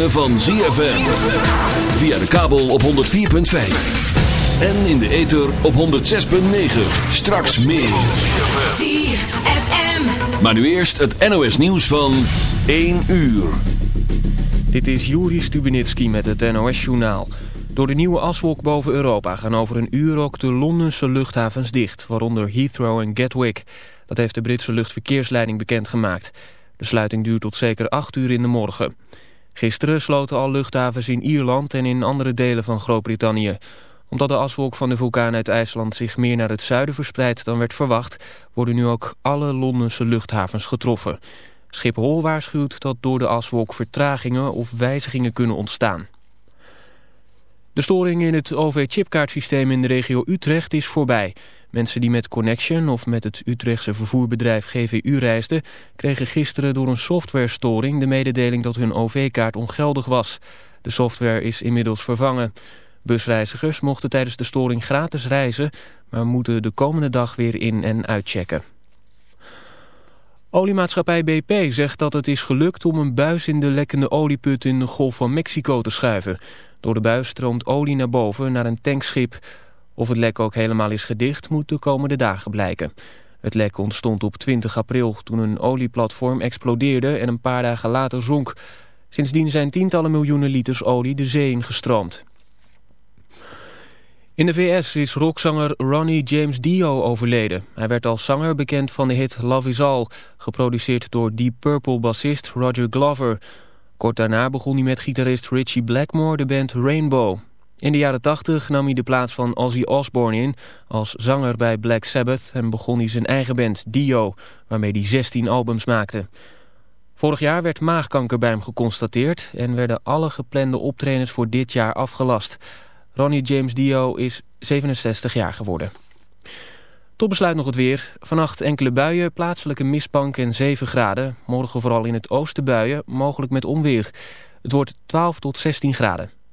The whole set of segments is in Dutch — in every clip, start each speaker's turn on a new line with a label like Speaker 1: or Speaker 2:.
Speaker 1: ritme van ZFM. Via de kabel op 104.5. En in de ether op 106.9. Straks meer.
Speaker 2: ZFM.
Speaker 1: Maar nu eerst het NOS nieuws van 1 uur.
Speaker 3: Dit is Juri Stubenitski met het NOS-journaal. Door de nieuwe aswolk boven Europa gaan over een uur ook de Londense luchthavens dicht, waaronder Heathrow en Gatwick. Dat heeft de Britse luchtverkeersleiding bekendgemaakt. De sluiting duurt tot zeker 8 uur in de morgen. Gisteren sloten al luchthavens in Ierland en in andere delen van Groot-Brittannië. Omdat de aswolk van de vulkaan uit IJsland zich meer naar het zuiden verspreidt dan werd verwacht... worden nu ook alle Londense luchthavens getroffen. Schiphol waarschuwt dat door de aswolk vertragingen of wijzigingen kunnen ontstaan. De storing in het OV-chipkaartsysteem in de regio Utrecht is voorbij. Mensen die met Connection of met het Utrechtse vervoerbedrijf GVU reisden... kregen gisteren door een softwarestoring de mededeling dat hun OV-kaart ongeldig was. De software is inmiddels vervangen. Busreizigers mochten tijdens de storing gratis reizen... maar moeten de komende dag weer in- en uitchecken. Oliemaatschappij BP zegt dat het is gelukt om een buis in de lekkende olieput in de Golf van Mexico te schuiven. Door de buis stroomt olie naar boven naar een tankschip. Of het lek ook helemaal is gedicht moet de komende dagen blijken. Het lek ontstond op 20 april toen een olieplatform explodeerde en een paar dagen later zonk. Sindsdien zijn tientallen miljoenen liters olie de zee ingestroomd. In de VS is rockzanger Ronnie James Dio overleden. Hij werd als zanger bekend van de hit Love Is All, geproduceerd door Deep Purple-bassist Roger Glover. Kort daarna begon hij met gitarist Richie Blackmore de band Rainbow. In de jaren 80 nam hij de plaats van Ozzy Osbourne in als zanger bij Black Sabbath en begon hij zijn eigen band Dio, waarmee hij 16 albums maakte. Vorig jaar werd maagkanker bij hem geconstateerd en werden alle geplande optredens voor dit jaar afgelast. Ronnie James Dio is 67 jaar geworden. Tot besluit nog het weer. Vannacht enkele buien, plaatselijke mistbank en 7 graden. Morgen vooral in het oosten buien, mogelijk met onweer. Het wordt 12 tot 16 graden.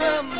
Speaker 4: some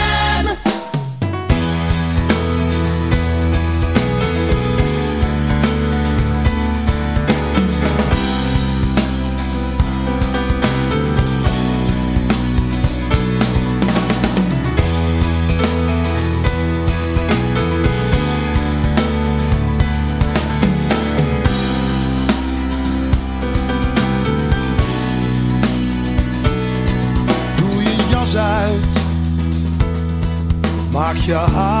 Speaker 5: your heart.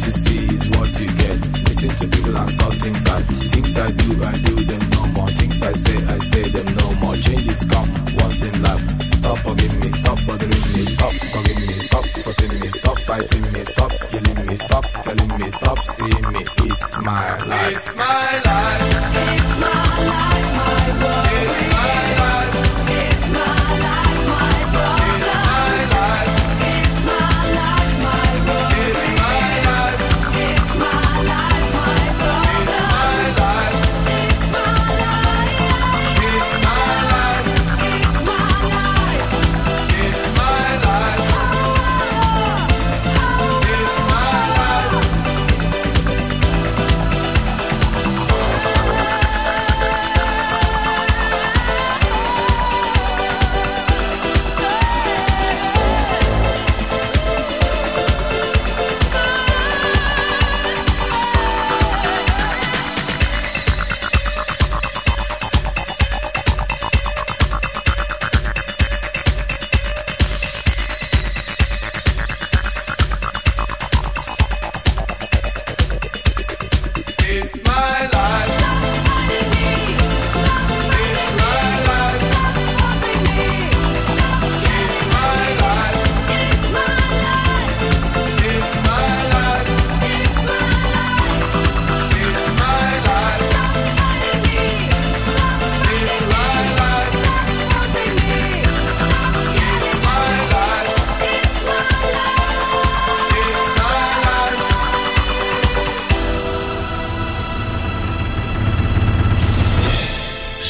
Speaker 6: to
Speaker 7: see is what you get.
Speaker 8: Listen to people and saw things I, things I do, I do.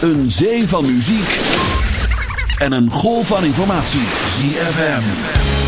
Speaker 9: Een zee van muziek en een golf van informatie. ZFM.